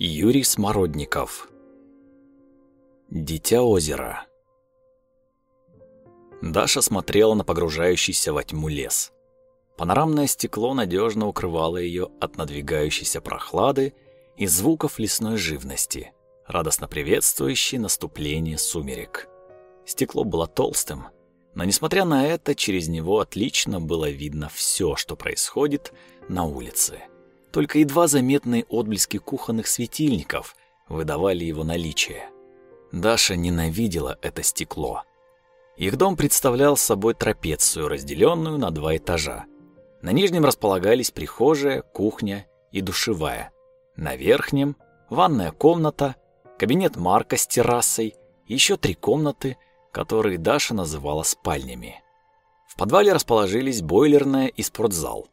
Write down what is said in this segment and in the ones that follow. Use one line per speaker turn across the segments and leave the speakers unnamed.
Юрий Смородников Дитя озера Даша смотрела на погружающийся во тьму лес. Панорамное стекло надежно укрывало ее от надвигающейся прохлады и звуков лесной живности, радостно приветствующей наступление сумерек. Стекло было толстым, но несмотря на это, через него отлично было видно все, что происходит на улице. Только едва заметные отблески кухонных светильников выдавали его наличие. Даша ненавидела это стекло. Их дом представлял собой трапецию, разделенную на два этажа. На нижнем располагались прихожая, кухня и душевая. На верхнем – ванная комната, кабинет Марка с террасой, еще три комнаты, которые Даша называла спальнями. В подвале расположились бойлерная и спортзал.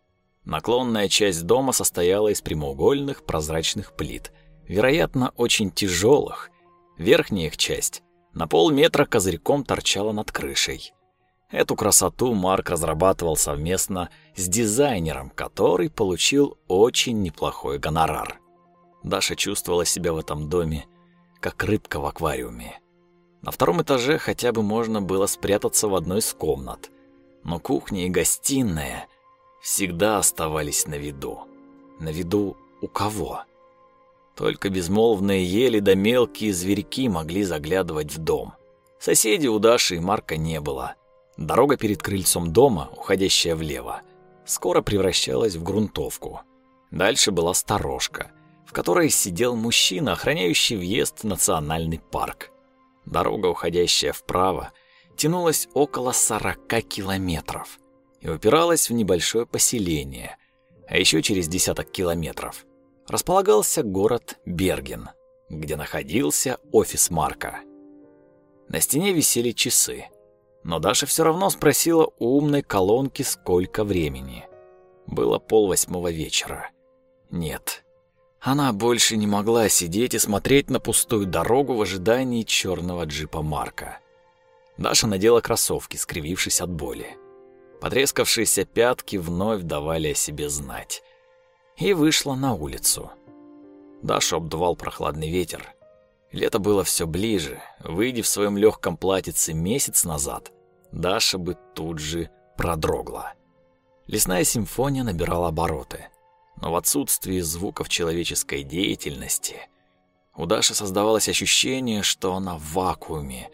Наклонная часть дома состояла из прямоугольных прозрачных плит, вероятно, очень тяжелых, Верхняя их часть на полметра козырьком торчала над крышей. Эту красоту Марк разрабатывал совместно с дизайнером, который получил очень неплохой гонорар. Даша чувствовала себя в этом доме, как рыбка в аквариуме. На втором этаже хотя бы можно было спрятаться в одной из комнат, но кухня и гостиная всегда оставались на виду. На виду у кого? Только безмолвные ели да мелкие зверьки могли заглядывать в дом. Соседей у Даши и Марка не было. Дорога перед крыльцом дома, уходящая влево, скоро превращалась в грунтовку. Дальше была сторожка, в которой сидел мужчина, охраняющий въезд в национальный парк. Дорога, уходящая вправо, тянулась около 40 километров и упиралась в небольшое поселение, а еще через десяток километров располагался город Берген, где находился офис Марка. На стене висели часы, но Даша все равно спросила у умной колонки, сколько времени. Было полвосьмого вечера. Нет, она больше не могла сидеть и смотреть на пустую дорогу в ожидании черного джипа Марка. Даша надела кроссовки, скривившись от боли. Потрескавшиеся пятки вновь давали о себе знать и вышла на улицу. Дашу обдувал прохладный ветер. Лето было все ближе. Выйдя в своем легком платьице месяц назад, Даша бы тут же продрогла. Лесная симфония набирала обороты, но в отсутствии звуков человеческой деятельности у Даши создавалось ощущение, что она в вакууме,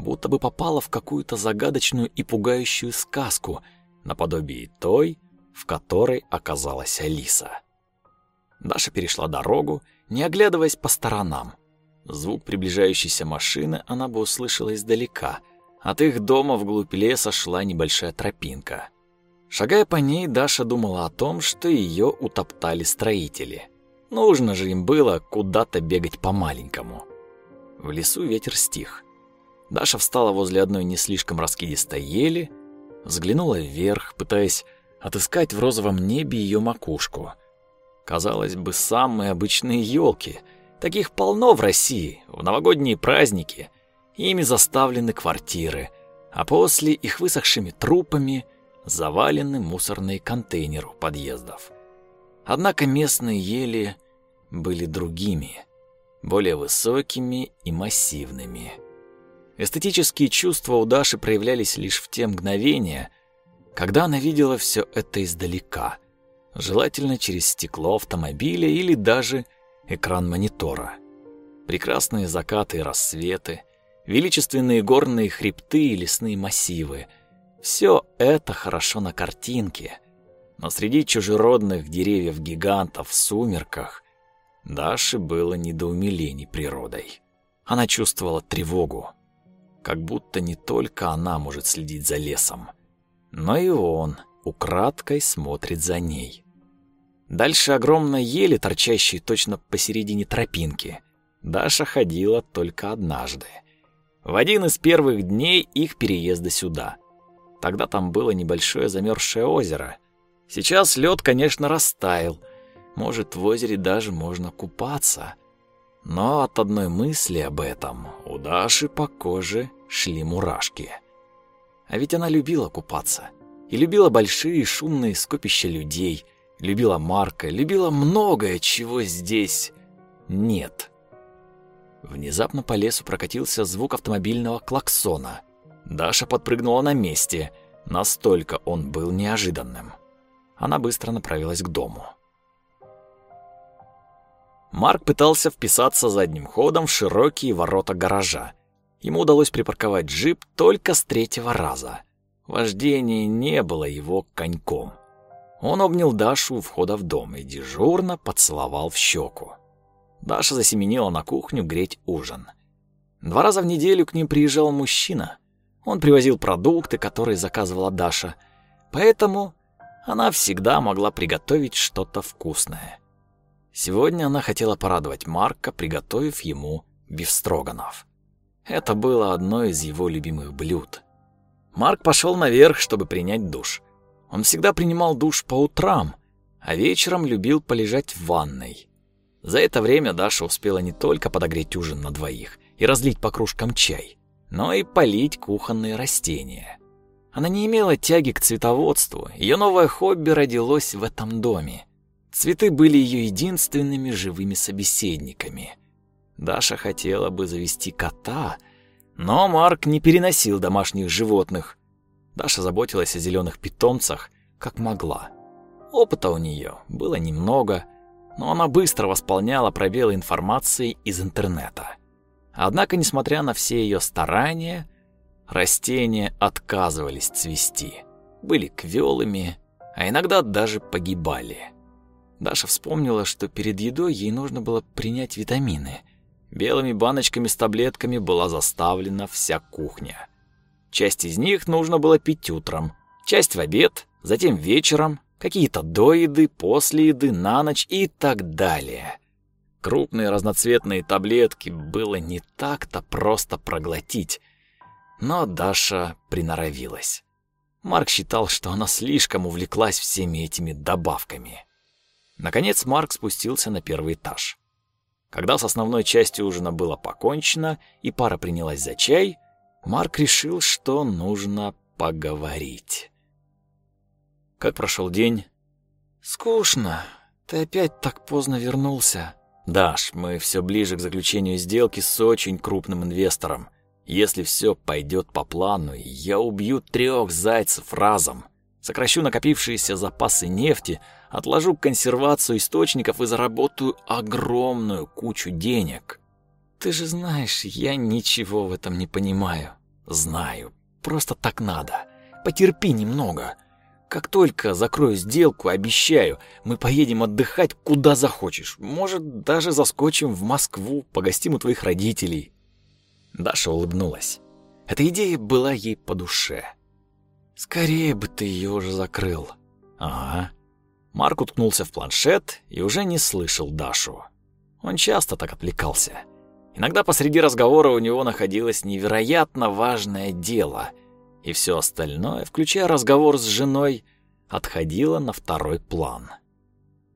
будто бы попала в какую-то загадочную и пугающую сказку, наподобие той, в которой оказалась Алиса. Даша перешла дорогу, не оглядываясь по сторонам. Звук приближающейся машины она бы услышала издалека. От их дома вглубь леса шла небольшая тропинка. Шагая по ней, Даша думала о том, что ее утоптали строители. Нужно же им было куда-то бегать по-маленькому. В лесу ветер стих. Даша встала возле одной не слишком раскидистой ели, взглянула вверх, пытаясь отыскать в розовом небе ее макушку. Казалось бы, самые обычные елки. Таких полно в России, в новогодние праздники. Ими заставлены квартиры, а после их высохшими трупами завалены мусорные контейнеры у подъездов. Однако местные ели были другими, более высокими и массивными. Эстетические чувства у Даши проявлялись лишь в те мгновения, когда она видела все это издалека, желательно через стекло автомобиля или даже экран монитора. Прекрасные закаты и рассветы, величественные горные хребты и лесные массивы — все это хорошо на картинке, но среди чужеродных деревьев-гигантов в сумерках Даше было не до умилений природой. Она чувствовала тревогу, как будто не только она может следить за лесом — но и он украдкой смотрит за ней. Дальше огромной ели, торчащей точно посередине тропинки, Даша ходила только однажды. В один из первых дней их переезда сюда. Тогда там было небольшое замерзшее озеро. Сейчас лед, конечно, растаял. Может, в озере даже можно купаться. Но от одной мысли об этом у Даши по коже шли мурашки. А ведь она любила купаться. И любила большие шумные скопища людей, любила Марка, любила многое, чего здесь нет. Внезапно по лесу прокатился звук автомобильного клаксона. Даша подпрыгнула на месте, настолько он был неожиданным. Она быстро направилась к дому. Марк пытался вписаться задним ходом в широкие ворота гаража. Ему удалось припарковать джип только с третьего раза. Вождение не было его коньком. Он обнял Дашу у входа в дом и дежурно поцеловал в щеку. Даша засеменила на кухню греть ужин. Два раза в неделю к ним приезжал мужчина. Он привозил продукты, которые заказывала Даша. Поэтому она всегда могла приготовить что-то вкусное. Сегодня она хотела порадовать Марка, приготовив ему бифстроганов. Это было одно из его любимых блюд. Марк пошел наверх, чтобы принять душ. Он всегда принимал душ по утрам, а вечером любил полежать в ванной. За это время Даша успела не только подогреть ужин на двоих и разлить по кружкам чай, но и полить кухонные растения. Она не имела тяги к цветоводству, ее новое хобби родилось в этом доме. Цветы были ее единственными живыми собеседниками. Даша хотела бы завести кота, но Марк не переносил домашних животных. Даша заботилась о зеленых питомцах, как могла. Опыта у нее было немного, но она быстро восполняла пробелы информации из интернета. Однако, несмотря на все ее старания, растения отказывались цвести, были квелыми, а иногда даже погибали. Даша вспомнила, что перед едой ей нужно было принять витамины. Белыми баночками с таблетками была заставлена вся кухня. Часть из них нужно было пить утром, часть в обед, затем вечером, какие-то до еды, после еды, на ночь и так далее. Крупные разноцветные таблетки было не так-то просто проглотить, но Даша приноровилась. Марк считал, что она слишком увлеклась всеми этими добавками. Наконец Марк спустился на первый этаж. Когда с основной частью ужина было покончено и пара принялась за чай, Марк решил, что нужно поговорить. Как прошел день? Скучно. Ты опять так поздно вернулся. Даш, мы все ближе к заключению сделки с очень крупным инвестором. Если все пойдет по плану, я убью трех зайцев разом. Сокращу накопившиеся запасы нефти, отложу консервацию источников и заработаю огромную кучу денег. Ты же знаешь, я ничего в этом не понимаю. Знаю. Просто так надо. Потерпи немного. Как только закрою сделку, обещаю, мы поедем отдыхать куда захочешь. Может, даже заскочим в Москву, погостим у твоих родителей. Даша улыбнулась. Эта идея была ей по душе. Скорее бы ты ее уже закрыл. Ага. Марк уткнулся в планшет и уже не слышал Дашу. Он часто так отвлекался. Иногда посреди разговора у него находилось невероятно важное дело, и все остальное, включая разговор с женой, отходило на второй план.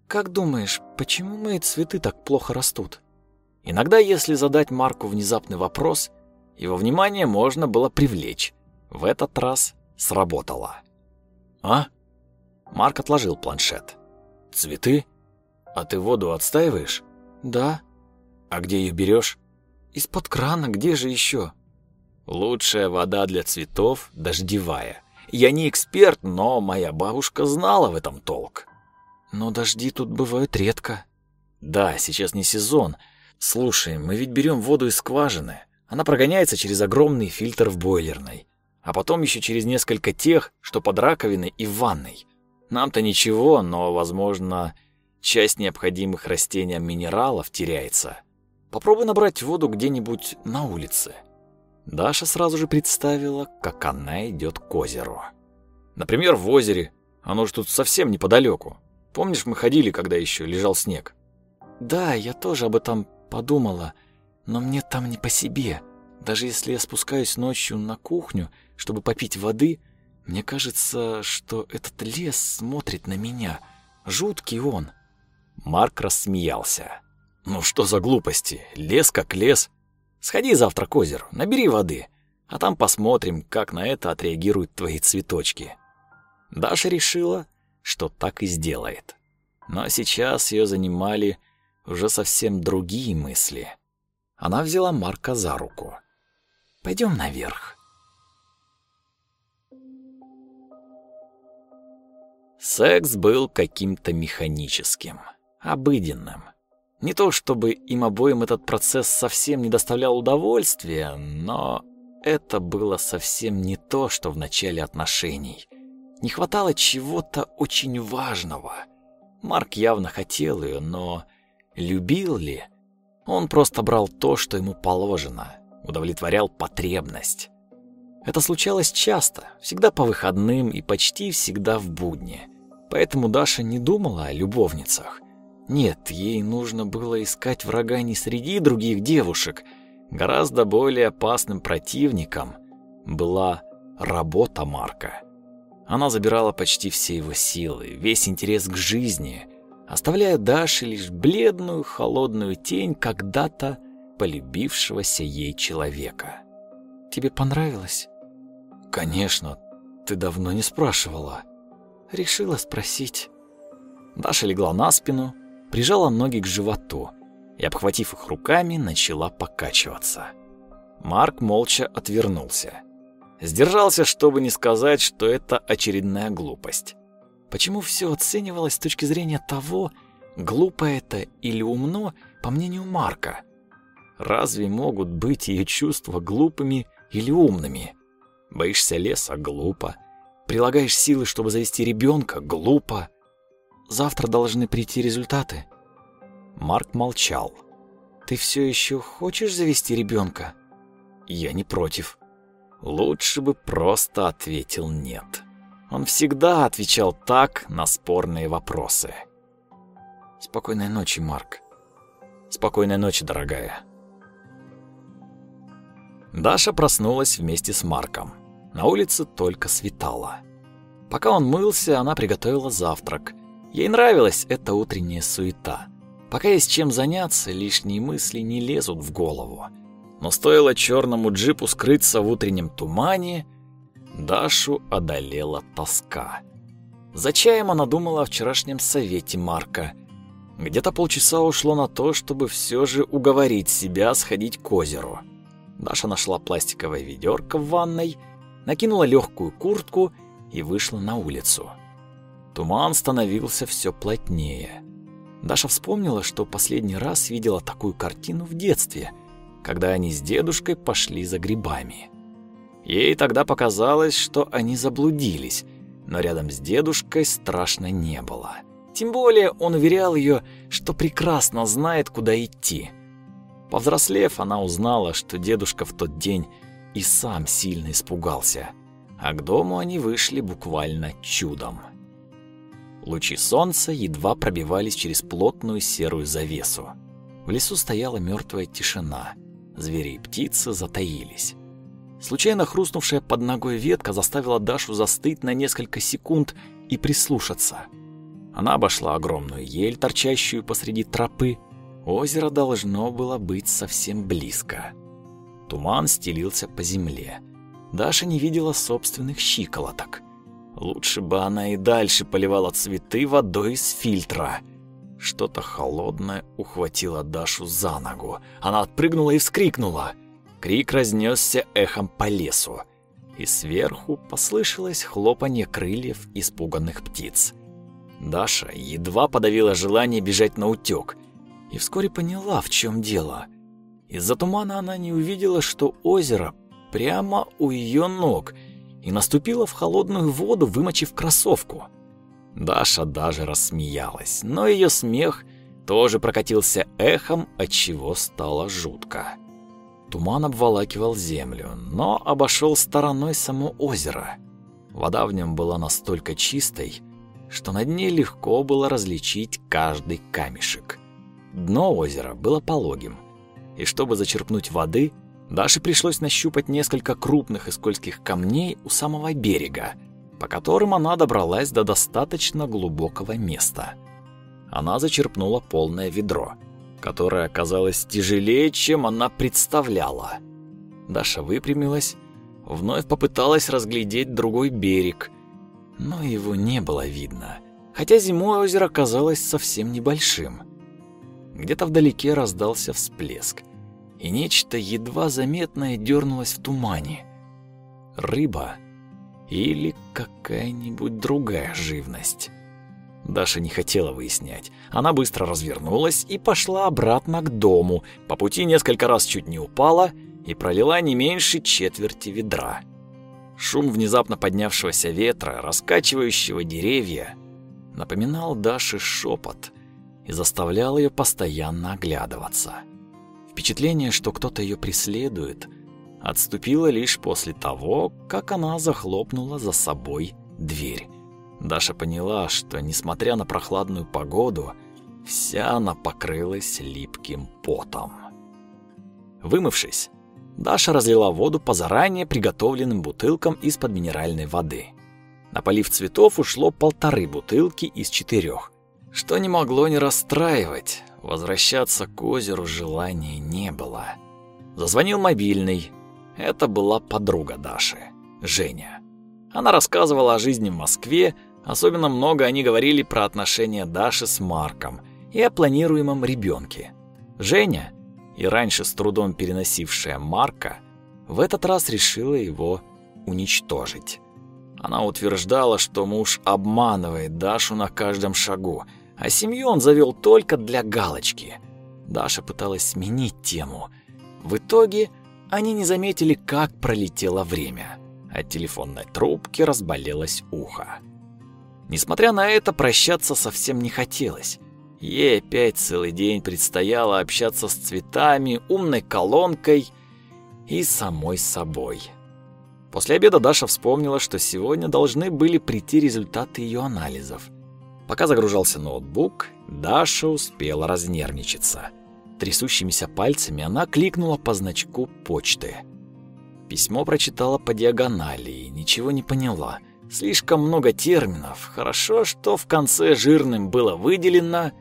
«Как думаешь, почему мои цветы так плохо растут?» Иногда, если задать Марку внезапный вопрос, его внимание можно было привлечь. В этот раз сработало. «А?» Марк отложил планшет. «Цветы? А ты воду отстаиваешь?» «Да». «А где ее берешь?» «Из-под крана, где же еще?» Лучшая вода для цветов – дождевая. Я не эксперт, но моя бабушка знала в этом толк. Но дожди тут бывают редко. Да, сейчас не сезон. Слушай, мы ведь берем воду из скважины. Она прогоняется через огромный фильтр в бойлерной. А потом еще через несколько тех, что под раковиной и в ванной. Нам-то ничего, но, возможно, часть необходимых растениям минералов теряется. Попробуй набрать воду где-нибудь на улице. Даша сразу же представила, как она идет к озеру. Например, в озере. Оно же тут совсем неподалеку. Помнишь, мы ходили, когда еще лежал снег? Да, я тоже об этом подумала, но мне там не по себе. Даже если я спускаюсь ночью на кухню, чтобы попить воды, мне кажется, что этот лес смотрит на меня. Жуткий он. Марк рассмеялся. Ну что за глупости? Лес как лес. Сходи завтра к озеру, набери воды, а там посмотрим, как на это отреагируют твои цветочки. Даша решила, что так и сделает. Но сейчас ее занимали уже совсем другие мысли. Она взяла Марка за руку. Пойдем наверх. Секс был каким-то механическим, обыденным. Не то чтобы им обоим этот процесс совсем не доставлял удовольствия, но это было совсем не то, что в начале отношений. Не хватало чего-то очень важного. Марк явно хотел ее, но любил ли? Он просто брал то, что ему положено, удовлетворял потребность. Это случалось часто, всегда по выходным и почти всегда в будни. Поэтому Даша не думала о любовницах. Нет, ей нужно было искать врага не среди других девушек. Гораздо более опасным противником была работа Марка. Она забирала почти все его силы, весь интерес к жизни, оставляя Даше лишь бледную холодную тень когда-то полюбившегося ей человека. «Тебе понравилось?» «Конечно, ты давно не спрашивала». «Решила спросить». Даша легла на спину, прижала ноги к животу и, обхватив их руками, начала покачиваться. Марк молча отвернулся. Сдержался, чтобы не сказать, что это очередная глупость. Почему все оценивалось с точки зрения того, глупо это или умно, по мнению Марка? Разве могут быть ее чувства глупыми или умными? Боишься леса – глупо. Прилагаешь силы, чтобы завести ребенка – глупо. Завтра должны прийти результаты. Марк молчал. Ты все еще хочешь завести ребенка? Я не против. Лучше бы просто ответил нет. Он всегда отвечал так на спорные вопросы. Спокойной ночи, Марк. Спокойной ночи, дорогая. Даша проснулась вместе с Марком. На улице только светало. Пока он мылся, она приготовила завтрак Ей нравилась эта утренняя суета. Пока есть чем заняться, лишние мысли не лезут в голову. Но стоило черному джипу скрыться в утреннем тумане, Дашу одолела тоска. За чаем она думала о вчерашнем совете Марка. Где-то полчаса ушло на то, чтобы все же уговорить себя сходить к озеру. Даша нашла пластиковое ведерко в ванной, накинула легкую куртку и вышла на улицу. Туман становился все плотнее. Даша вспомнила, что последний раз видела такую картину в детстве, когда они с дедушкой пошли за грибами. Ей тогда показалось, что они заблудились, но рядом с дедушкой страшно не было. Тем более он уверял ее, что прекрасно знает, куда идти. Повзрослев, она узнала, что дедушка в тот день и сам сильно испугался, а к дому они вышли буквально чудом. Лучи солнца едва пробивались через плотную серую завесу. В лесу стояла мертвая тишина. Звери и птицы затаились. Случайно хрустнувшая под ногой ветка заставила Дашу застыть на несколько секунд и прислушаться. Она обошла огромную ель, торчащую посреди тропы. Озеро должно было быть совсем близко. Туман стелился по земле. Даша не видела собственных щиколоток. Лучше бы она и дальше поливала цветы водой из фильтра. Что-то холодное ухватило Дашу за ногу. Она отпрыгнула и вскрикнула. Крик разнесся эхом по лесу. И сверху послышалось хлопанье крыльев испуганных птиц. Даша едва подавила желание бежать на утёк и вскоре поняла, в чем дело. Из-за тумана она не увидела, что озеро прямо у ее ног — и наступила в холодную воду, вымочив кроссовку. Даша даже рассмеялась, но ее смех тоже прокатился эхом, от чего стало жутко. Туман обволакивал землю, но обошел стороной само озеро. Вода в нем была настолько чистой, что на дне легко было различить каждый камешек. Дно озера было пологим, и чтобы зачерпнуть воды, Даше пришлось нащупать несколько крупных и скользких камней у самого берега, по которым она добралась до достаточно глубокого места. Она зачерпнула полное ведро, которое оказалось тяжелее, чем она представляла. Даша выпрямилась, вновь попыталась разглядеть другой берег, но его не было видно, хотя зимой озеро казалось совсем небольшим. Где-то вдалеке раздался всплеск, и нечто едва заметное дернулось в тумане. Рыба или какая-нибудь другая живность. Даша не хотела выяснять. Она быстро развернулась и пошла обратно к дому. По пути несколько раз чуть не упала и пролила не меньше четверти ведра. Шум внезапно поднявшегося ветра, раскачивающего деревья, напоминал Даше шепот и заставлял ее постоянно оглядываться. Впечатление, что кто-то ее преследует, отступило лишь после того, как она захлопнула за собой дверь. Даша поняла, что, несмотря на прохладную погоду, вся она покрылась липким потом. Вымывшись, Даша разлила воду по заранее приготовленным бутылкам из-под минеральной воды. На полив цветов ушло полторы бутылки из четырех, что не могло не расстраивать. Возвращаться к озеру желания не было. Зазвонил мобильный. Это была подруга Даши, Женя. Она рассказывала о жизни в Москве, особенно много они говорили про отношения Даши с Марком и о планируемом ребенке. Женя, и раньше с трудом переносившая Марка, в этот раз решила его уничтожить. Она утверждала, что муж обманывает Дашу на каждом шагу, а семью он завел только для галочки. Даша пыталась сменить тему. В итоге они не заметили, как пролетело время. От телефонной трубки разболелось ухо. Несмотря на это, прощаться совсем не хотелось. Ей опять целый день предстояло общаться с цветами, умной колонкой и самой собой. После обеда Даша вспомнила, что сегодня должны были прийти результаты ее анализов. Пока загружался ноутбук, Даша успела разнервничаться. Трясущимися пальцами она кликнула по значку почты. Письмо прочитала по диагонали и ничего не поняла. Слишком много терминов. Хорошо, что в конце жирным было выделено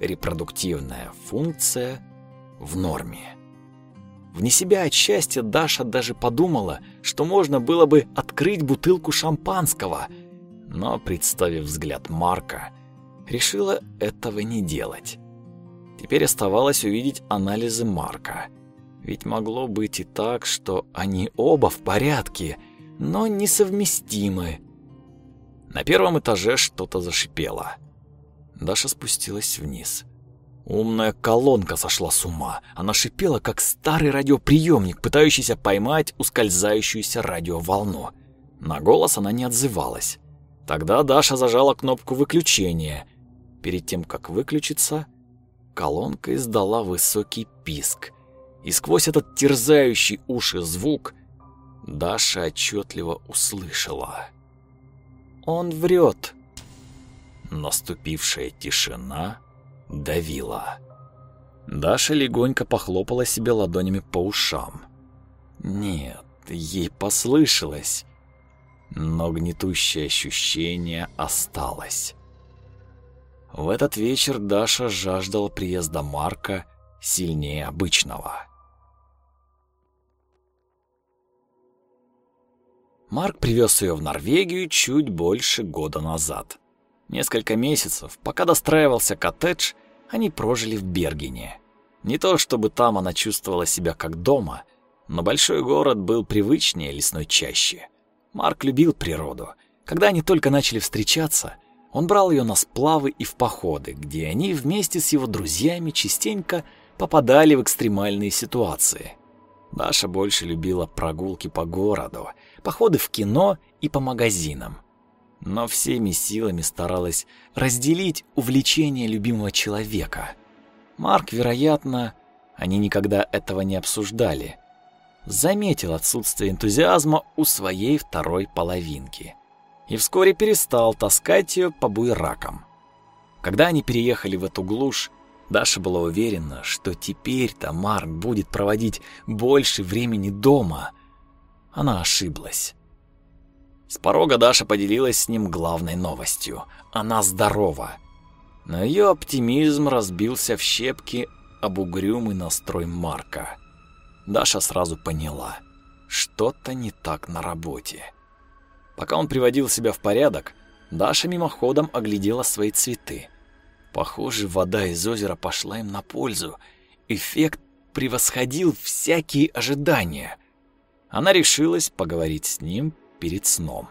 репродуктивная функция в норме. Вне себя от счастья Даша даже подумала, что можно было бы открыть бутылку шампанского, но, представив взгляд Марка, решила этого не делать. Теперь оставалось увидеть анализы Марка. Ведь могло быть и так, что они оба в порядке, но несовместимы. На первом этаже что-то зашипело. Даша спустилась вниз. Умная колонка сошла с ума. Она шипела, как старый радиоприемник, пытающийся поймать ускользающуюся радиоволну. На голос она не отзывалась. Тогда Даша зажала кнопку выключения. Перед тем, как выключиться, колонка издала высокий писк. И сквозь этот терзающий уши звук Даша отчетливо услышала. «Он врет!» Наступившая тишина давила. Даша легонько похлопала себе ладонями по ушам. Нет, ей послышалось, но гнетущее ощущение осталось. В этот вечер Даша жаждала приезда Марка сильнее обычного. Марк привез ее в Норвегию чуть больше года назад. Несколько месяцев, пока достраивался коттедж, они прожили в Бергене. Не то чтобы там она чувствовала себя как дома, но большой город был привычнее лесной чаще. Марк любил природу. Когда они только начали встречаться, он брал ее на сплавы и в походы, где они вместе с его друзьями частенько попадали в экстремальные ситуации. Даша больше любила прогулки по городу, походы в кино и по магазинам но всеми силами старалась разделить увлечение любимого человека. Марк, вероятно, они никогда этого не обсуждали, заметил отсутствие энтузиазма у своей второй половинки и вскоре перестал таскать ее по буеракам. Когда они переехали в эту глушь, Даша была уверена, что теперь-то Марк будет проводить больше времени дома. Она ошиблась. С порога Даша поделилась с ним главной новостью. Она здорова. Но ее оптимизм разбился в щепки об угрюмый настрой Марка. Даша сразу поняла, что-то не так на работе. Пока он приводил себя в порядок, Даша мимоходом оглядела свои цветы. Похоже, вода из озера пошла им на пользу. Эффект превосходил всякие ожидания. Она решилась поговорить с ним перед сном.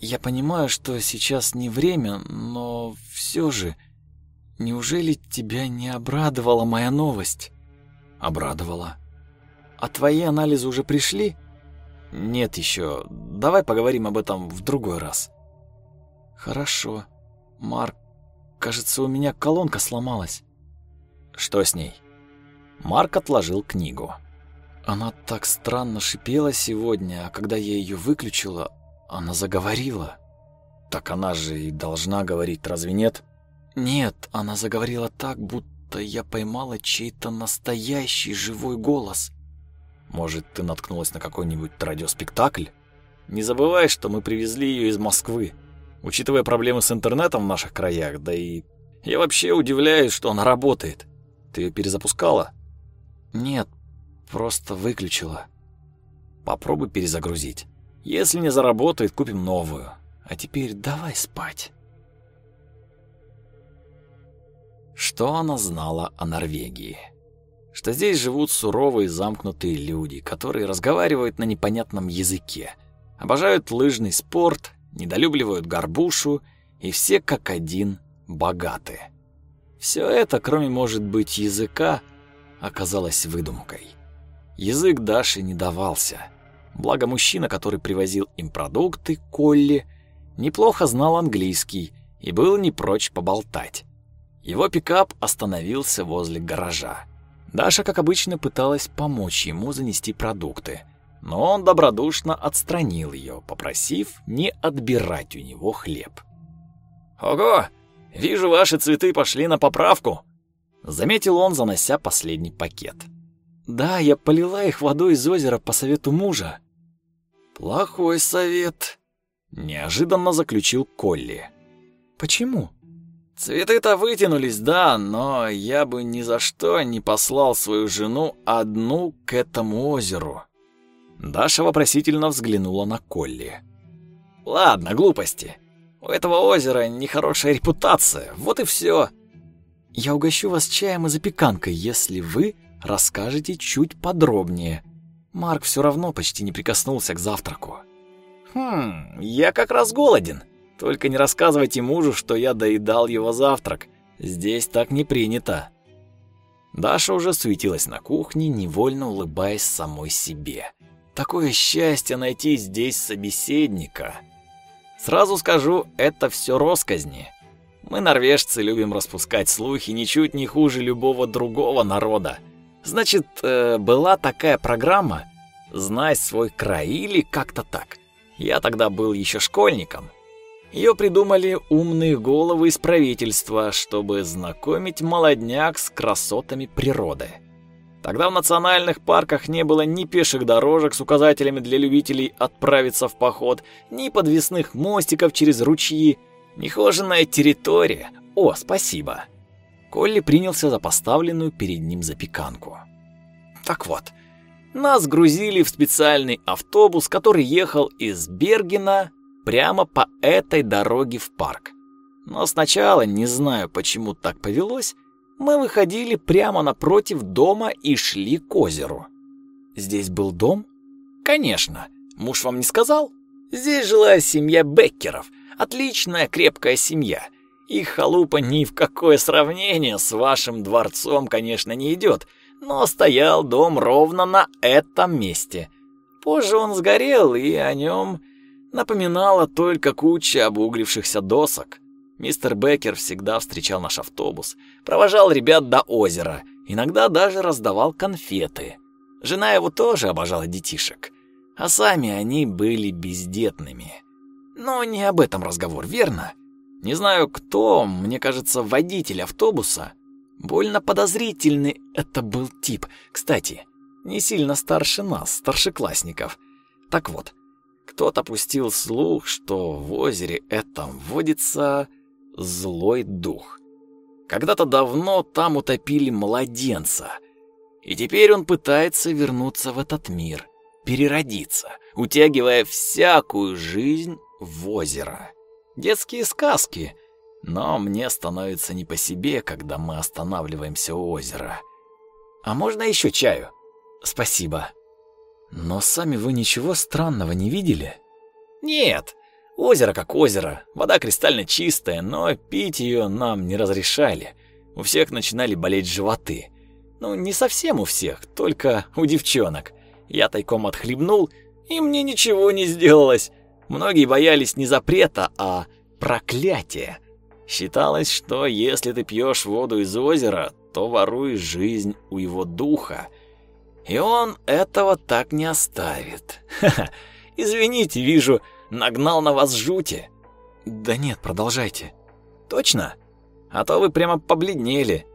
«Я понимаю, что сейчас не время, но все же, неужели тебя не обрадовала моя новость?» «Обрадовала. А твои анализы уже пришли?» «Нет еще. Давай поговорим об этом в другой раз». «Хорошо. Марк, кажется, у меня колонка сломалась». «Что с ней?» Марк отложил книгу. Она так странно шипела сегодня, а когда я ее выключила, она заговорила. Так она же и должна говорить, разве нет? Нет, она заговорила так, будто я поймала чей-то настоящий живой голос. Может, ты наткнулась на какой-нибудь радиоспектакль? Не забывай, что мы привезли ее из Москвы. Учитывая проблемы с интернетом в наших краях, да и я вообще удивляюсь, что она работает. Ты ее перезапускала? Нет, просто выключила. Попробуй перезагрузить. Если не заработает, купим новую. А теперь давай спать. Что она знала о Норвегии? Что здесь живут суровые замкнутые люди, которые разговаривают на непонятном языке, обожают лыжный спорт, недолюбливают горбушу и все как один богаты. Все это, кроме, может быть, языка, оказалось выдумкой. Язык Даши не давался. Благо мужчина, который привозил им продукты, Колли, неплохо знал английский и был не прочь поболтать. Его пикап остановился возле гаража. Даша, как обычно, пыталась помочь ему занести продукты, но он добродушно отстранил ее, попросив не отбирать у него хлеб. «Ого! Вижу, ваши цветы пошли на поправку!» Заметил он, занося последний пакет. «Да, я полила их водой из озера по совету мужа». «Плохой совет», — неожиданно заключил Колли. «Почему?» «Цветы-то вытянулись, да, но я бы ни за что не послал свою жену одну к этому озеру». Даша вопросительно взглянула на Колли. «Ладно, глупости. У этого озера нехорошая репутация, вот и все. Я угощу вас чаем и запеканкой, если вы расскажете чуть подробнее. Марк все равно почти не прикоснулся к завтраку. Хм, я как раз голоден. Только не рассказывайте мужу, что я доедал его завтрак. Здесь так не принято. Даша уже суетилась на кухне, невольно улыбаясь самой себе. Такое счастье найти здесь собеседника. Сразу скажу, это все росказни. Мы, норвежцы, любим распускать слухи ничуть не хуже любого другого народа. Значит, э, была такая программа «Знай свой край» или как-то так. Я тогда был еще школьником. Ее придумали умные головы из правительства, чтобы знакомить молодняк с красотами природы. Тогда в национальных парках не было ни пеших дорожек с указателями для любителей отправиться в поход, ни подвесных мостиков через ручьи, Нехоженная территория. О, спасибо. Колли принялся за поставленную перед ним запеканку. Так вот, нас грузили в специальный автобус, который ехал из Бергена прямо по этой дороге в парк. Но сначала, не знаю, почему так повелось, мы выходили прямо напротив дома и шли к озеру. Здесь был дом? Конечно. Муж вам не сказал? Здесь жила семья Беккеров — Отличная крепкая семья. Их халупа ни в какое сравнение с вашим дворцом, конечно, не идет, но стоял дом ровно на этом месте. Позже он сгорел, и о нем напоминала только куча обуглившихся досок. Мистер Беккер всегда встречал наш автобус, провожал ребят до озера, иногда даже раздавал конфеты. Жена его тоже обожала детишек, а сами они были бездетными. Но не об этом разговор, верно? Не знаю кто, мне кажется, водитель автобуса. Больно подозрительный это был тип. Кстати, не сильно старше нас, старшеклассников. Так вот, кто-то пустил слух, что в озере этом водится злой дух. Когда-то давно там утопили младенца, и теперь он пытается вернуться в этот мир, переродиться, утягивая всякую жизнь в озеро. Детские сказки. Но мне становится не по себе, когда мы останавливаемся у озера. А можно еще чаю? Спасибо. Но сами вы ничего странного не видели? Нет. Озеро как озеро. Вода кристально чистая, но пить ее нам не разрешали. У всех начинали болеть животы. Ну, не совсем у всех, только у девчонок. Я тайком отхлебнул, и мне ничего не сделалось. Многие боялись не запрета, а проклятия. Считалось, что если ты пьешь воду из озера, то воруешь жизнь у его духа. И он этого так не оставит. Ха-ха. Извините, вижу, нагнал на вас жути. Да нет, продолжайте. Точно? А то вы прямо побледнели.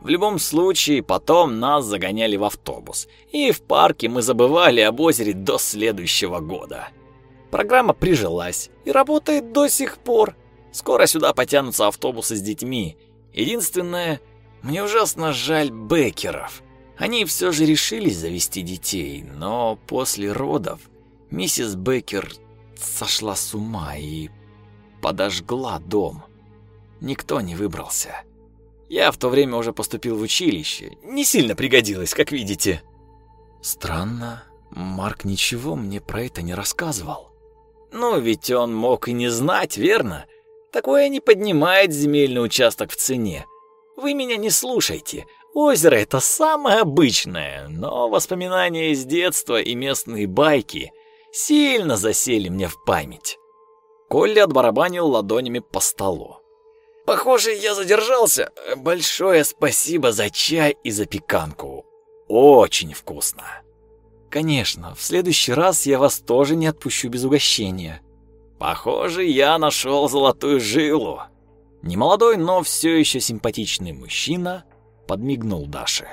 В любом случае, потом нас загоняли в автобус, и в парке мы забывали об озере до следующего года. Программа прижилась и работает до сих пор. Скоро сюда потянутся автобусы с детьми. Единственное, мне ужасно жаль Беккеров. Они все же решились завести детей, но после родов миссис Беккер сошла с ума и подожгла дом. Никто не выбрался. Я в то время уже поступил в училище. Не сильно пригодилось, как видите. Странно, Марк ничего мне про это не рассказывал. Ну, ведь он мог и не знать, верно? Такое не поднимает земельный участок в цене. Вы меня не слушайте. Озеро это самое обычное, но воспоминания из детства и местные байки сильно засели мне в память. Колли отбарабанил ладонями по столу. Похоже, я задержался. Большое спасибо за чай и запеканку. Очень вкусно. Конечно, в следующий раз я вас тоже не отпущу без угощения. Похоже, я нашел золотую жилу. Немолодой, но все еще симпатичный мужчина подмигнул Даше.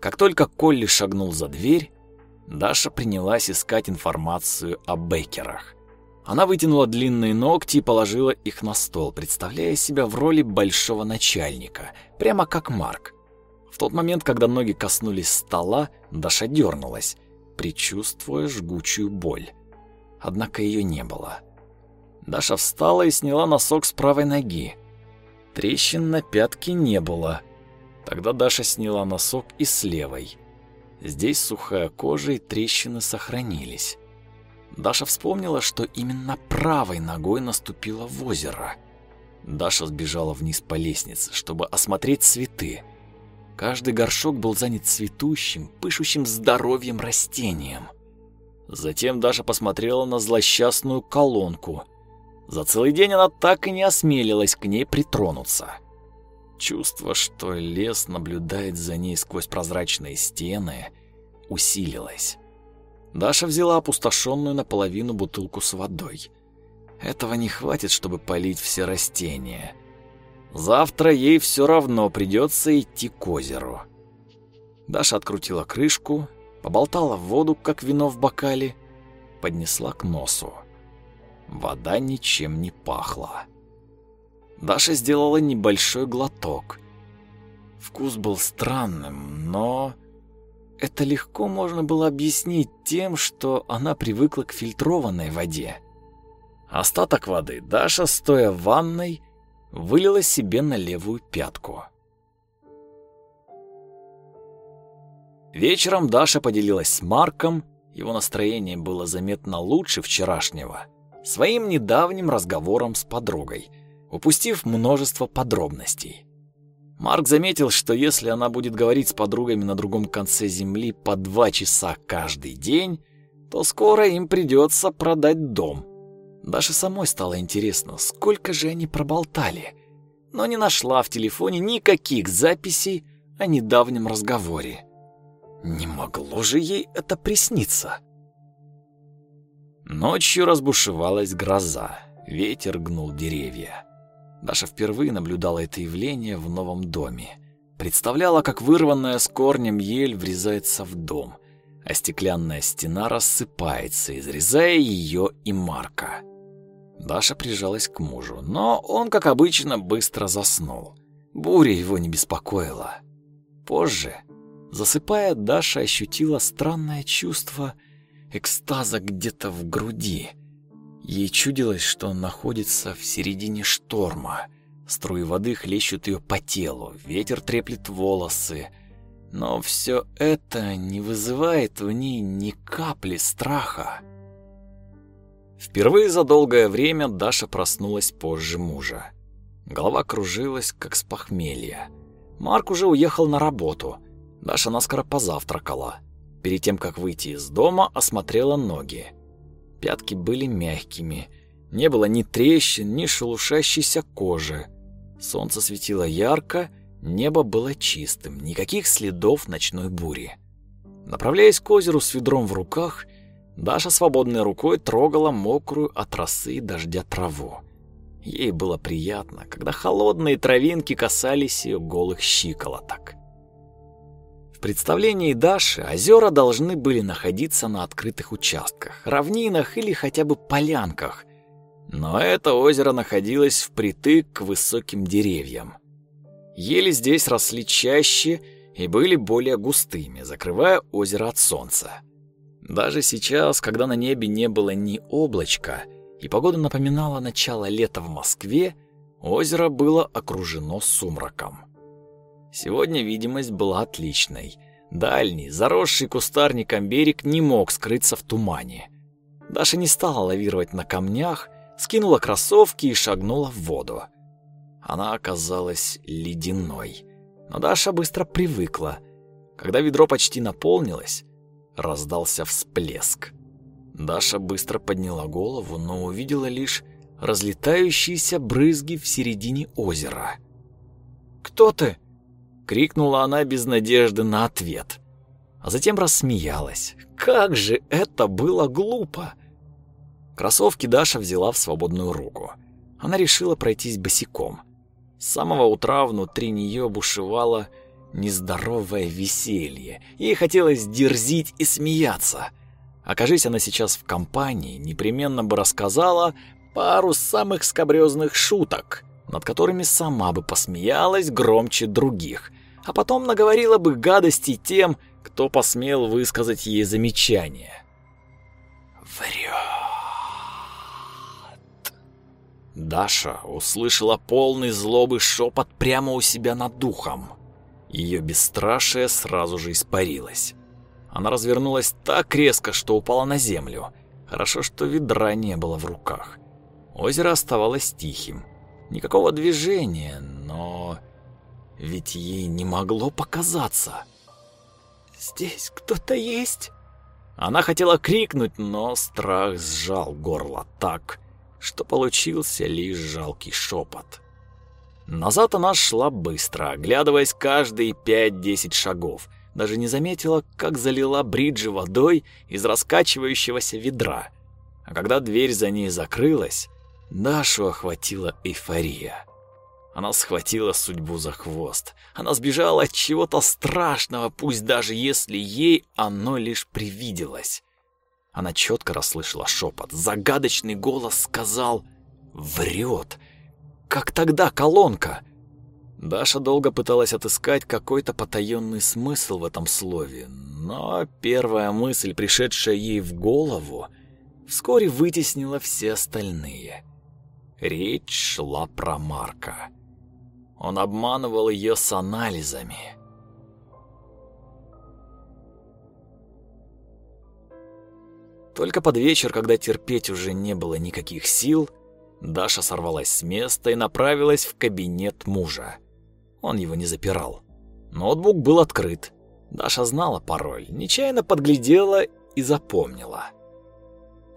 Как только Колли шагнул за дверь, Даша принялась искать информацию о Бейкерах. Она вытянула длинные ногти и положила их на стол, представляя себя в роли большого начальника, прямо как Марк. В тот момент, когда ноги коснулись стола, Даша дернулась, предчувствуя жгучую боль. Однако ее не было. Даша встала и сняла носок с правой ноги. Трещин на пятке не было. Тогда Даша сняла носок и с левой. Здесь сухая кожа и трещины сохранились. Даша вспомнила, что именно правой ногой наступила в озеро. Даша сбежала вниз по лестнице, чтобы осмотреть цветы. Каждый горшок был занят цветущим, пышущим здоровьем растением. Затем Даша посмотрела на злосчастную колонку. За целый день она так и не осмелилась к ней притронуться. Чувство, что лес наблюдает за ней сквозь прозрачные стены, усилилось. Даша взяла опустошенную наполовину бутылку с водой. Этого не хватит, чтобы полить все растения. Завтра ей все равно придется идти к озеру. Даша открутила крышку, поболтала в воду, как вино в бокале, поднесла к носу. Вода ничем не пахла. Даша сделала небольшой глоток. Вкус был странным, но это легко можно было объяснить тем, что она привыкла к фильтрованной воде. Остаток воды Даша, стоя в ванной, вылила себе на левую пятку. Вечером Даша поделилась с Марком, его настроение было заметно лучше вчерашнего, своим недавним разговором с подругой, упустив множество подробностей. Марк заметил, что если она будет говорить с подругами на другом конце земли по два часа каждый день, то скоро им придется продать дом. Даже самой стало интересно, сколько же они проболтали, но не нашла в телефоне никаких записей о недавнем разговоре. Не могло же ей это присниться. Ночью разбушевалась гроза, ветер гнул деревья. Даша впервые наблюдала это явление в новом доме. Представляла, как вырванная с корнем ель врезается в дом, а стеклянная стена рассыпается, изрезая ее и Марка. Даша прижалась к мужу, но он, как обычно, быстро заснул. Буря его не беспокоила. Позже, засыпая, Даша ощутила странное чувство экстаза где-то в груди. Ей чудилось, что он находится в середине шторма. Струи воды хлещут ее по телу, ветер треплет волосы. Но все это не вызывает в ней ни капли страха. Впервые за долгое время Даша проснулась позже мужа. Голова кружилась, как с похмелья. Марк уже уехал на работу. Даша наскоро позавтракала. Перед тем, как выйти из дома, осмотрела ноги. Пятки были мягкими. Не было ни трещин, ни шелушащейся кожи. Солнце светило ярко, небо было чистым, никаких следов ночной бури. Направляясь к озеру с ведром в руках, Даша свободной рукой трогала мокрую от росы и дождя траву. Ей было приятно, когда холодные травинки касались ее голых щиколоток. Представлении Даши озера должны были находиться на открытых участках, равнинах или хотя бы полянках. Но это озеро находилось впритык к высоким деревьям. Ели здесь росли чаще и были более густыми, закрывая озеро от солнца. Даже сейчас, когда на небе не было ни облачка, и погода напоминала начало лета в Москве, озеро было окружено сумраком. Сегодня видимость была отличной. Дальний, заросший кустарником берег не мог скрыться в тумане. Даша не стала лавировать на камнях, скинула кроссовки и шагнула в воду. Она оказалась ледяной, но Даша быстро привыкла. Когда ведро почти наполнилось, раздался всплеск. Даша быстро подняла голову, но увидела лишь разлетающиеся брызги в середине озера. «Кто ты?» — крикнула она без надежды на ответ. А затем рассмеялась. «Как же это было глупо!» Кроссовки Даша взяла в свободную руку. Она решила пройтись босиком. С самого утра внутри нее бушевало нездоровое веселье. Ей хотелось дерзить и смеяться — Окажись она сейчас в компании, непременно бы рассказала пару самых скабрёзных шуток, над которыми сама бы посмеялась громче других, а потом наговорила бы гадостей тем, кто посмел высказать ей замечание. Врет. Даша услышала полный злобы шепот прямо у себя над духом. Ее бесстрашие сразу же испарилось. Она развернулась так резко, что упала на землю. Хорошо, что ведра не было в руках. Озеро оставалось тихим. Никакого движения, но... Ведь ей не могло показаться. «Здесь кто-то есть?» Она хотела крикнуть, но страх сжал горло так, что получился лишь жалкий шепот. Назад она шла быстро, оглядываясь каждые пять-десять шагов — даже не заметила, как залила бриджи водой из раскачивающегося ведра. А когда дверь за ней закрылась, Дашу охватила эйфория. Она схватила судьбу за хвост. Она сбежала от чего-то страшного, пусть даже если ей оно лишь привиделось. Она четко расслышала шепот. Загадочный голос сказал «Врет!» Как тогда колонка — Даша долго пыталась отыскать какой-то потаенный смысл в этом слове, но первая мысль, пришедшая ей в голову, вскоре вытеснила все остальные. Речь шла про Марка. Он обманывал ее с анализами. Только под вечер, когда терпеть уже не было никаких сил, Даша сорвалась с места и направилась в кабинет мужа. Он его не запирал. Ноутбук был открыт. Даша знала пароль, нечаянно подглядела и запомнила.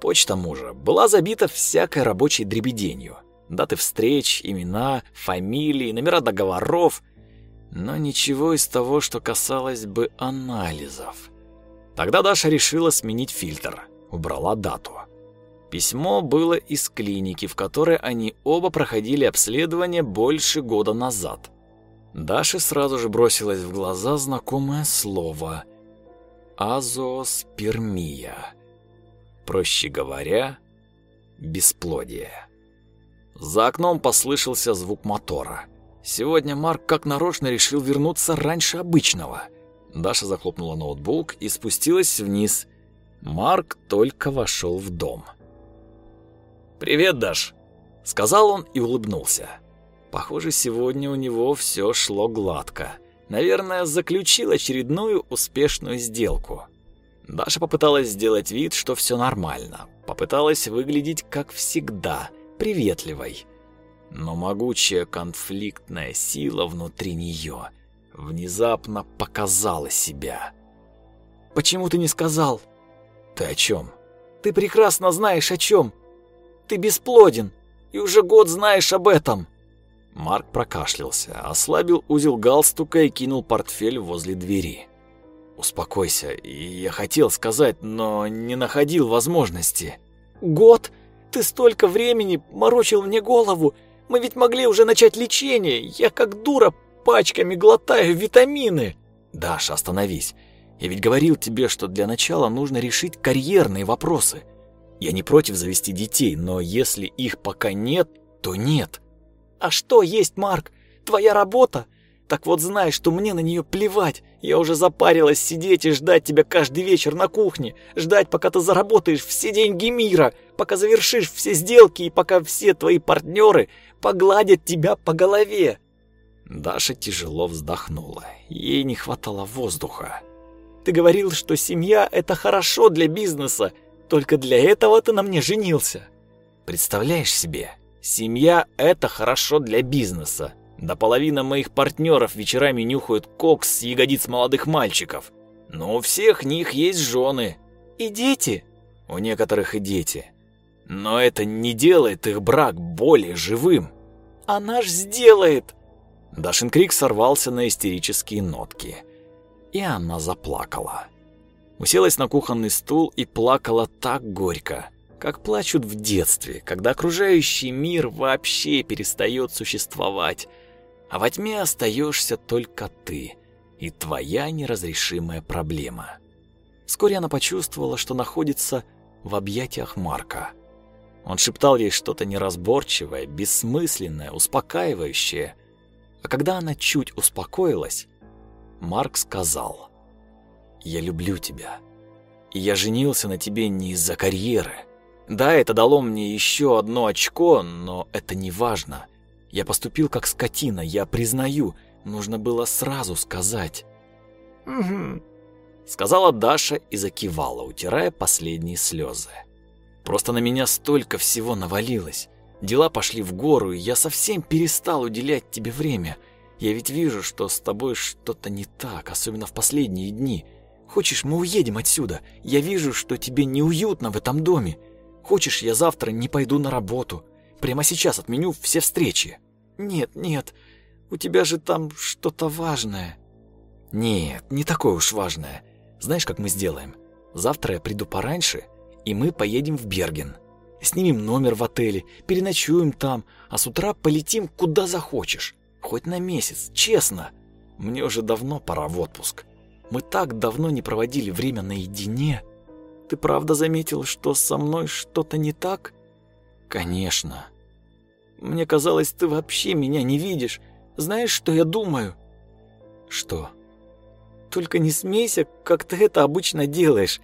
Почта мужа была забита всякой рабочей дребеденью. Даты встреч, имена, фамилии, номера договоров, но ничего из того, что касалось бы анализов. Тогда Даша решила сменить фильтр, убрала дату. Письмо было из клиники, в которой они оба проходили обследование больше года назад. Даше сразу же бросилось в глаза знакомое слово азооспермия. Проще говоря, бесплодие. За окном послышался звук мотора. Сегодня Марк как нарочно решил вернуться раньше обычного. Даша захлопнула ноутбук и спустилась вниз. Марк только вошел в дом. «Привет, Даш», — сказал он и улыбнулся. Похоже, сегодня у него все шло гладко. Наверное, заключил очередную успешную сделку. Даша попыталась сделать вид, что все нормально. Попыталась выглядеть как всегда, приветливой. Но могучая конфликтная сила внутри нее внезапно показала себя. «Почему ты не сказал?» «Ты о чем?» «Ты прекрасно знаешь о чем. Ты бесплоден, и уже год знаешь об этом». Марк прокашлялся, ослабил узел галстука и кинул портфель возле двери. «Успокойся, я хотел сказать, но не находил возможности». «Год? Ты столько времени морочил мне голову. Мы ведь могли уже начать лечение. Я как дура пачками глотаю витамины». «Даша, остановись. Я ведь говорил тебе, что для начала нужно решить карьерные вопросы. Я не против завести детей, но если их пока нет, то нет». «А что есть, Марк? Твоя работа? Так вот знай, что мне на нее плевать. Я уже запарилась сидеть и ждать тебя каждый вечер на кухне, ждать, пока ты заработаешь все деньги мира, пока завершишь все сделки и пока все твои партнеры погладят тебя по голове. Даша тяжело вздохнула. Ей не хватало воздуха. Ты говорил, что семья это хорошо для бизнеса, только для этого ты на мне женился. Представляешь себе, семья это хорошо для бизнеса. До половины моих партнеров вечерами нюхают кокс с ягодиц молодых мальчиков. Но у всех них есть жены. И дети. У некоторых и дети. Но это не делает их брак более живым. А наш сделает. Дашин крик сорвался на истерические нотки. И она заплакала. Уселась на кухонный стул и плакала так горько, как плачут в детстве, когда окружающий мир вообще перестает существовать, а во тьме остаешься только ты и твоя неразрешимая проблема. Вскоре она почувствовала, что находится в объятиях Марка. Он шептал ей что-то неразборчивое, бессмысленное, успокаивающее. А когда она чуть успокоилась, Марк сказал, «Я люблю тебя, и я женился на тебе не из-за карьеры. Да, это дало мне еще одно очко, но это не важно. Я поступил как скотина, я признаю, нужно было сразу сказать. Угу, сказала Даша и закивала, утирая последние слезы. Просто на меня столько всего навалилось. Дела пошли в гору, и я совсем перестал уделять тебе время. Я ведь вижу, что с тобой что-то не так, особенно в последние дни. Хочешь, мы уедем отсюда? Я вижу, что тебе неуютно в этом доме. Хочешь, я завтра не пойду на работу? Прямо сейчас отменю все встречи. Нет, нет. У тебя же там что-то важное. Нет, не такое уж важное. Знаешь, как мы сделаем? Завтра я приду пораньше, и мы поедем в Берген. Снимем номер в отеле, переночуем там, а с утра полетим куда захочешь. Хоть на месяц, честно. Мне уже давно пора в отпуск. Мы так давно не проводили время наедине. Ты правда заметил, что со мной что-то не так? Конечно. Мне казалось, ты вообще меня не видишь. Знаешь, что я думаю? Что? Только не смейся, как ты это обычно делаешь.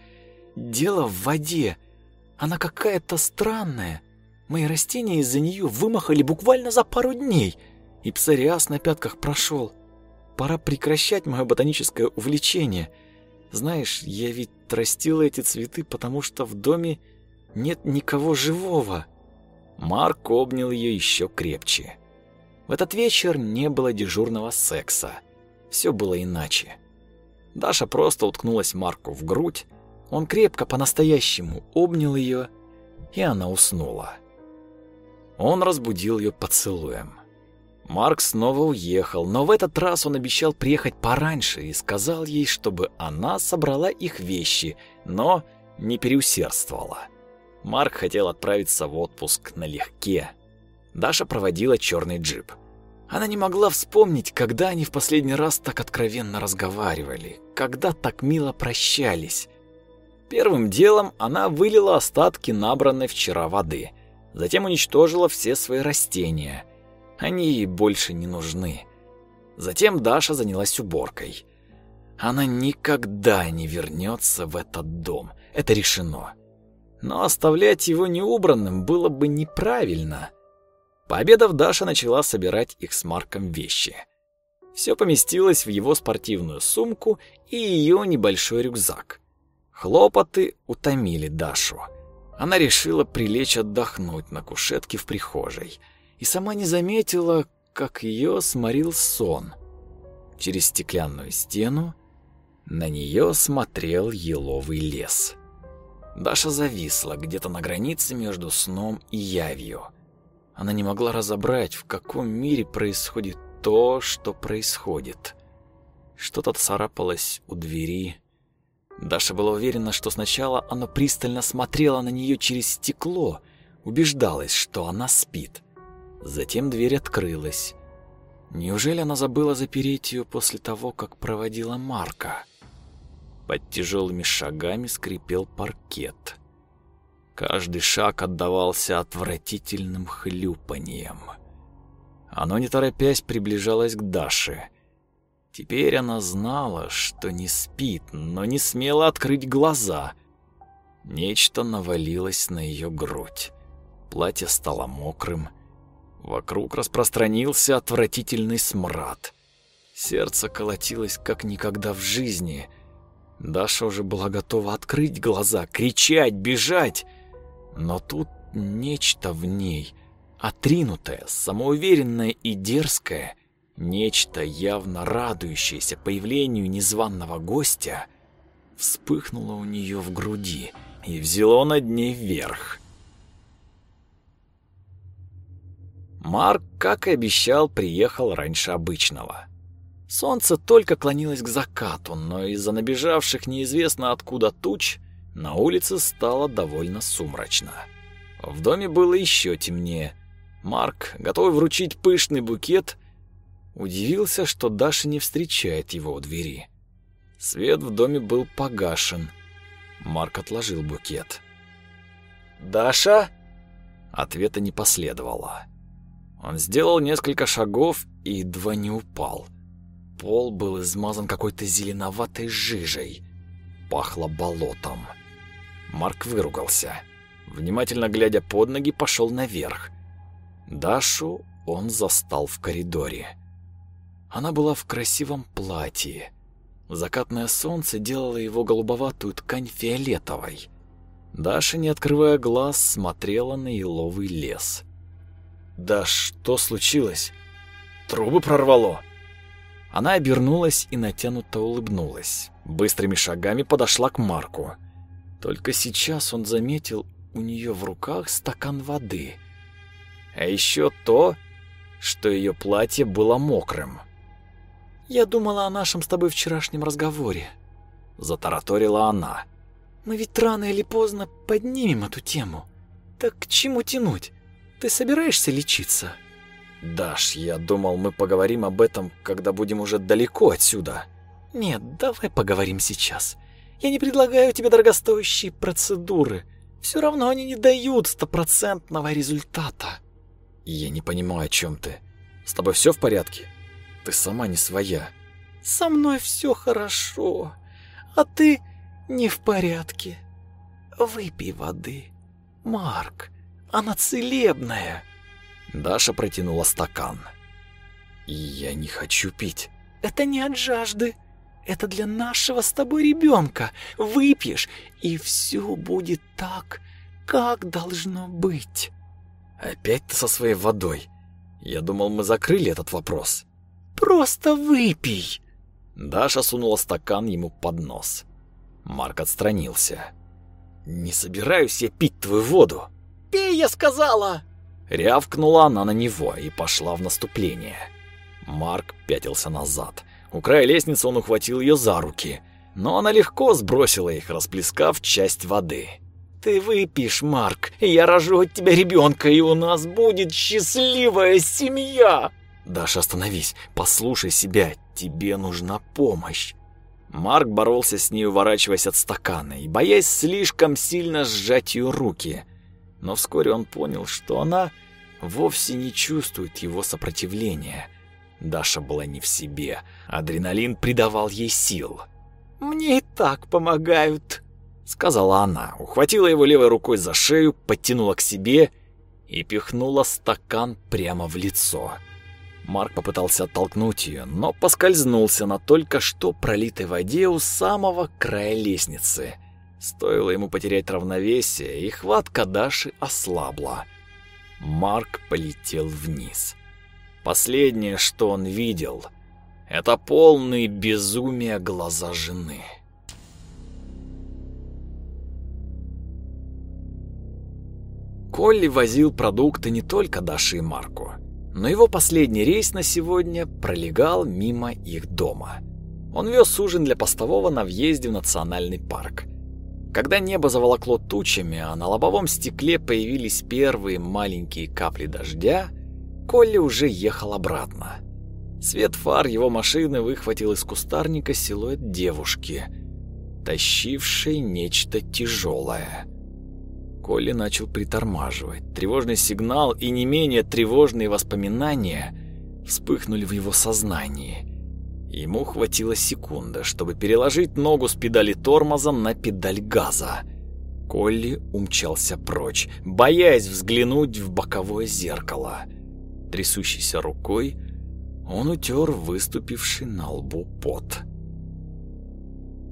Дело в воде. Она какая-то странная. Мои растения из-за нее вымахали буквально за пару дней, и псориаз на пятках прошел. Пора прекращать мое ботаническое увлечение. Знаешь, я ведь растила эти цветы, потому что в доме нет никого живого. Марк обнял ее еще крепче. В этот вечер не было дежурного секса. Все было иначе. Даша просто уткнулась Марку в грудь, он крепко по-настоящему обнял ее, и она уснула. Он разбудил ее поцелуем. Марк снова уехал, но в этот раз он обещал приехать пораньше и сказал ей, чтобы она собрала их вещи, но не переусердствовала. Марк хотел отправиться в отпуск налегке. Даша проводила черный джип. Она не могла вспомнить, когда они в последний раз так откровенно разговаривали, когда так мило прощались. Первым делом она вылила остатки набранной вчера воды, затем уничтожила все свои растения. Они ей больше не нужны. Затем Даша занялась уборкой. Она никогда не вернется в этот дом, это решено. Но оставлять его неубранным было бы неправильно. Пообедав, Даша начала собирать их с Марком вещи. Все поместилось в его спортивную сумку и ее небольшой рюкзак. Хлопоты утомили Дашу. Она решила прилечь отдохнуть на кушетке в прихожей и сама не заметила, как ее сморил сон. Через стеклянную стену на нее смотрел еловый лес. Даша зависла где-то на границе между сном и явью. Она не могла разобрать, в каком мире происходит то, что происходит. Что-то царапалось у двери. Даша была уверена, что сначала оно пристально смотрело на нее через стекло, убеждалась, что она спит. Затем дверь открылась. Неужели она забыла запереть ее после того, как проводила Марка? Под тяжелыми шагами скрипел паркет. Каждый шаг отдавался отвратительным хлюпаньем. Оно, не торопясь, приближалось к Даше. Теперь она знала, что не спит, но не смела открыть глаза. Нечто навалилось на ее грудь. Платье стало мокрым. Вокруг распространился отвратительный смрад. Сердце колотилось как никогда в жизни — Даша уже была готова открыть глаза, кричать, бежать. Но тут нечто в ней, отринутое, самоуверенное и дерзкое, нечто явно радующееся появлению незваного гостя, вспыхнуло у нее в груди и взяло над ней вверх. Марк, как и обещал, приехал раньше обычного. Солнце только клонилось к закату, но из-за набежавших неизвестно откуда туч на улице стало довольно сумрачно. В доме было еще темнее. Марк, готовый вручить пышный букет, удивился, что Даша не встречает его у двери. Свет в доме был погашен. Марк отложил букет. «Даша?» Ответа не последовало. Он сделал несколько шагов и едва не упал. Пол был измазан какой-то зеленоватой жижей. Пахло болотом. Марк выругался. Внимательно глядя под ноги, пошел наверх. Дашу он застал в коридоре. Она была в красивом платье. Закатное солнце делало его голубоватую ткань фиолетовой. Даша, не открывая глаз, смотрела на еловый лес. «Да что случилось? Трубы прорвало?» Она обернулась и натянуто улыбнулась. Быстрыми шагами подошла к Марку. Только сейчас он заметил у нее в руках стакан воды. А еще то, что ее платье было мокрым. «Я думала о нашем с тобой вчерашнем разговоре», — затараторила она. «Мы ведь рано или поздно поднимем эту тему. Так к чему тянуть? Ты собираешься лечиться?» «Даш, я думал, мы поговорим об этом, когда будем уже далеко отсюда». «Нет, давай поговорим сейчас. Я не предлагаю тебе дорогостоящие процедуры. Все равно они не дают стопроцентного результата». «Я не понимаю, о чем ты. С тобой все в порядке? Ты сама не своя». «Со мной все хорошо, а ты не в порядке. Выпей воды. Марк, она целебная». Даша протянула стакан. «Я не хочу пить». «Это не от жажды. Это для нашего с тобой ребенка. Выпьешь, и все будет так, как должно быть». «Опять ты со своей водой. Я думал, мы закрыли этот вопрос». «Просто выпей». Даша сунула стакан ему под нос. Марк отстранился. «Не собираюсь я пить твою воду». «Пей, я сказала!» Рявкнула она на него и пошла в наступление. Марк пятился назад. У края лестницы он ухватил ее за руки, но она легко сбросила их, расплескав часть воды. «Ты выпьешь, Марк, я рожу от тебя ребенка, и у нас будет счастливая семья!» «Даша, остановись, послушай себя, тебе нужна помощь!» Марк боролся с ней, уворачиваясь от стакана и боясь слишком сильно сжать ее руки – но вскоре он понял, что она вовсе не чувствует его сопротивления. Даша была не в себе, адреналин придавал ей сил. «Мне и так помогают». — сказала она, ухватила его левой рукой за шею, подтянула к себе и пихнула стакан прямо в лицо. Марк попытался оттолкнуть ее, но поскользнулся на только что пролитой воде у самого края лестницы. Стоило ему потерять равновесие, и хватка Даши ослабла. Марк полетел вниз. Последнее, что он видел, это полные безумия глаза жены. Колли возил продукты не только Даше и Марку, но его последний рейс на сегодня пролегал мимо их дома. Он вез ужин для постового на въезде в национальный парк. Когда небо заволокло тучами, а на лобовом стекле появились первые маленькие капли дождя, Колли уже ехал обратно. Свет фар его машины выхватил из кустарника силуэт девушки, тащившей нечто тяжелое. Колли начал притормаживать. Тревожный сигнал и не менее тревожные воспоминания вспыхнули в его сознании. Ему хватило секунды, чтобы переложить ногу с педали тормоза на педаль газа. Колли умчался прочь, боясь взглянуть в боковое зеркало. Трясущейся рукой он утер выступивший на лбу пот.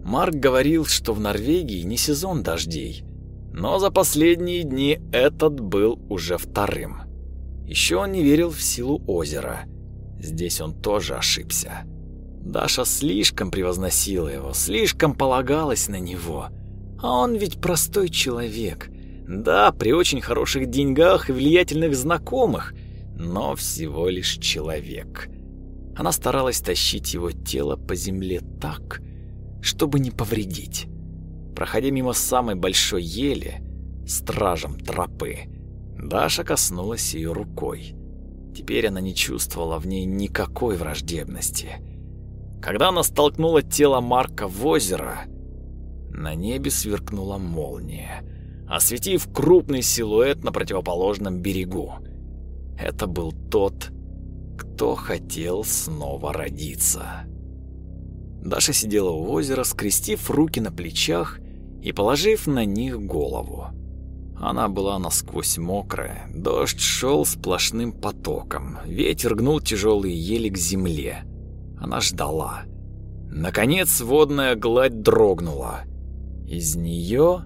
Марк говорил, что в Норвегии не сезон дождей, но за последние дни этот был уже вторым. Еще он не верил в силу озера. Здесь он тоже ошибся. Даша слишком превозносила его, слишком полагалась на него. А он ведь простой человек. Да, при очень хороших деньгах и влиятельных знакомых, но всего лишь человек. Она старалась тащить его тело по земле так, чтобы не повредить. Проходя мимо самой большой ели, стражем тропы, Даша коснулась ее рукой. Теперь она не чувствовала в ней никакой враждебности. Когда она столкнула тело Марка в озеро, на небе сверкнула молния, осветив крупный силуэт на противоположном берегу. Это был тот, кто хотел снова родиться. Даша сидела у озера, скрестив руки на плечах и положив на них голову. Она была насквозь мокрая, дождь шел сплошным потоком, ветер гнул тяжелые ели к земле. Она ждала. Наконец водная гладь дрогнула. Из нее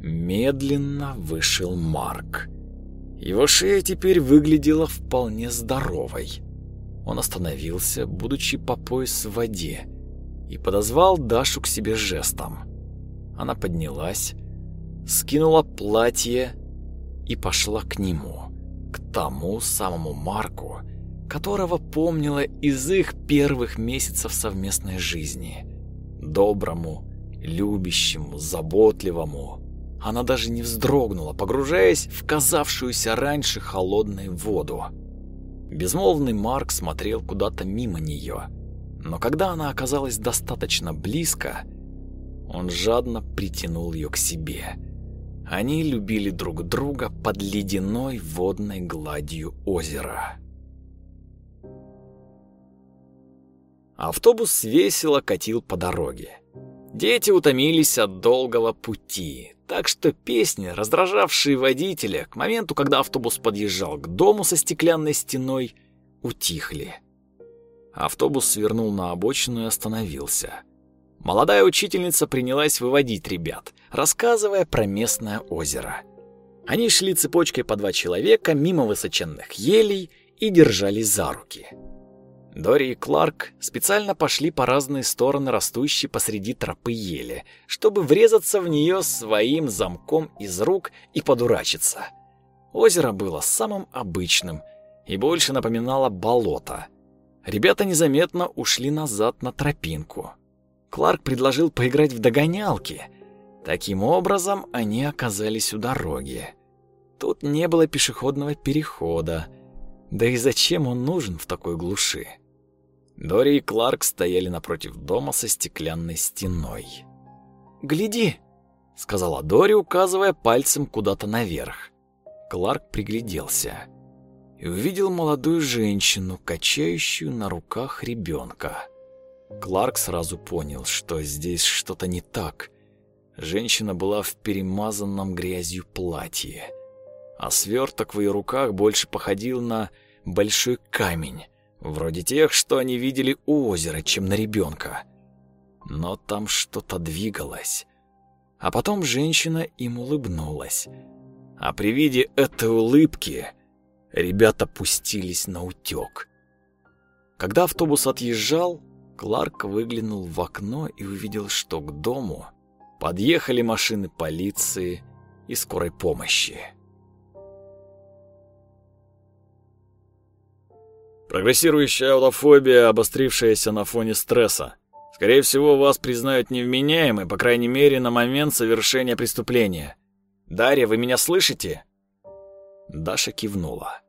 медленно вышел Марк. Его шея теперь выглядела вполне здоровой. Он остановился, будучи по пояс в воде, и подозвал Дашу к себе жестом. Она поднялась, скинула платье и пошла к нему, к тому самому Марку, которого помнила из их первых месяцев совместной жизни. Доброму, любящему, заботливому. Она даже не вздрогнула, погружаясь в казавшуюся раньше холодную воду. Безмолвный Марк смотрел куда-то мимо нее – но когда она оказалась достаточно близко, он жадно притянул ее к себе. Они любили друг друга под ледяной водной гладью озера. Автобус весело катил по дороге. Дети утомились от долгого пути, так что песни, раздражавшие водителя к моменту, когда автобус подъезжал к дому со стеклянной стеной, утихли. Автобус свернул на обочину и остановился. Молодая учительница принялась выводить ребят, рассказывая про местное озеро. Они шли цепочкой по два человека мимо высоченных елей и держались за руки. Дори и Кларк специально пошли по разные стороны растущей посреди тропы ели, чтобы врезаться в нее своим замком из рук и подурачиться. Озеро было самым обычным и больше напоминало болото – Ребята незаметно ушли назад на тропинку. Кларк предложил поиграть в догонялки. Таким образом, они оказались у дороги. Тут не было пешеходного перехода. Да и зачем он нужен в такой глуши? Дори и Кларк стояли напротив дома со стеклянной стеной. «Гляди!» — сказала Дори, указывая пальцем куда-то наверх. Кларк пригляделся и увидел молодую женщину, качающую на руках ребенка. Кларк сразу понял, что здесь что-то не так. Женщина была в перемазанном грязью платье, а сверток в ее руках больше походил на большой камень, вроде тех, что они видели у озера, чем на ребенка. Но там что-то двигалось. А потом женщина им улыбнулась. А при виде этой улыбки ребята пустились на утек. Когда автобус отъезжал, Кларк выглянул в окно и увидел, что к дому подъехали машины полиции и скорой помощи. Прогрессирующая аутофобия, обострившаяся на фоне стресса. Скорее всего, вас признают невменяемой, по крайней мере, на момент совершения преступления. Дарья, вы меня слышите? Даша кивнула.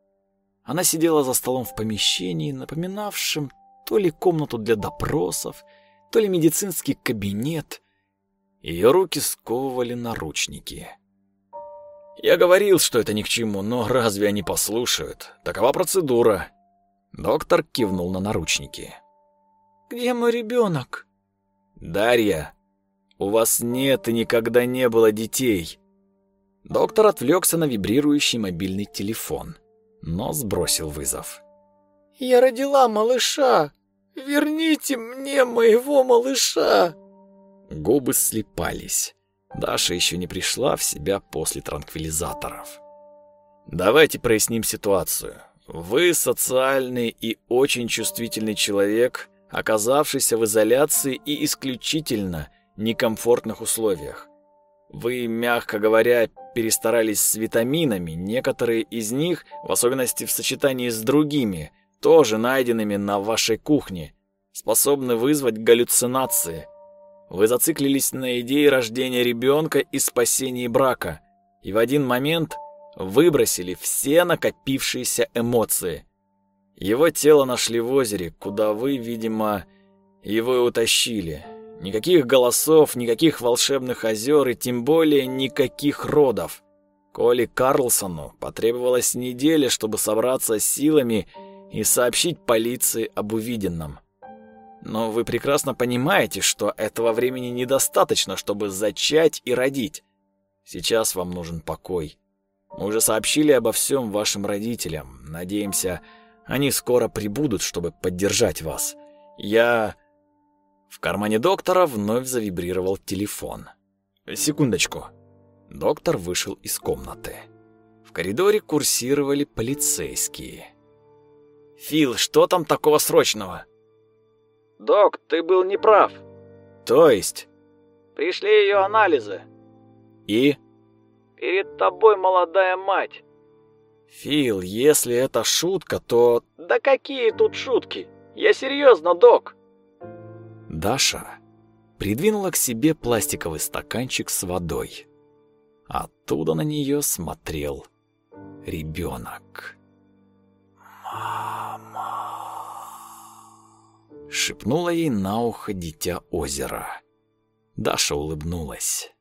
Она сидела за столом в помещении, напоминавшем то ли комнату для допросов, то ли медицинский кабинет. Ее руки сковывали наручники. Я говорил, что это ни к чему, но разве они послушают? Такова процедура. Доктор кивнул на наручники.
«Где мой ребенок?»
«Дарья, у вас нет и никогда не было детей». Доктор отвлекся на вибрирующий мобильный телефон, но сбросил вызов.
«Я родила малыша! Верните мне моего малыша!»
Губы слепались. Даша еще не пришла в себя после транквилизаторов. «Давайте проясним ситуацию. Вы социальный и очень чувствительный человек, оказавшийся в изоляции и исключительно некомфортных условиях. Вы, мягко говоря, перестарались с витаминами, некоторые из них, в особенности в сочетании с другими, тоже найденными на вашей кухне, способны вызвать галлюцинации. Вы зациклились на идее рождения ребенка и спасении брака, и в один момент выбросили все накопившиеся эмоции. Его тело нашли в озере, куда вы, видимо, его и утащили. Никаких голосов, никаких волшебных озер и тем более никаких родов. Коли Карлсону потребовалась неделя, чтобы собраться с силами и сообщить полиции об увиденном. Но вы прекрасно понимаете, что этого времени недостаточно, чтобы зачать и родить. Сейчас вам нужен покой. Мы уже сообщили обо всем вашим родителям. Надеемся, они скоро прибудут, чтобы поддержать вас. Я...» В кармане доктора вновь завибрировал телефон. «Секундочку». Доктор вышел из комнаты. В коридоре курсировали полицейские. «Фил, что там такого срочного?»
«Док, ты был неправ».
«То есть?»
«Пришли ее анализы».
«И?»
Перед тобой молодая мать.
Фил, если это шутка, то...
Да какие тут шутки? Я серьезно, док.
Даша придвинула к себе пластиковый стаканчик с водой. Оттуда на нее смотрел ребенок. «Мама!» Шепнула ей на ухо дитя озера. Даша улыбнулась.